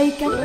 Jamaica.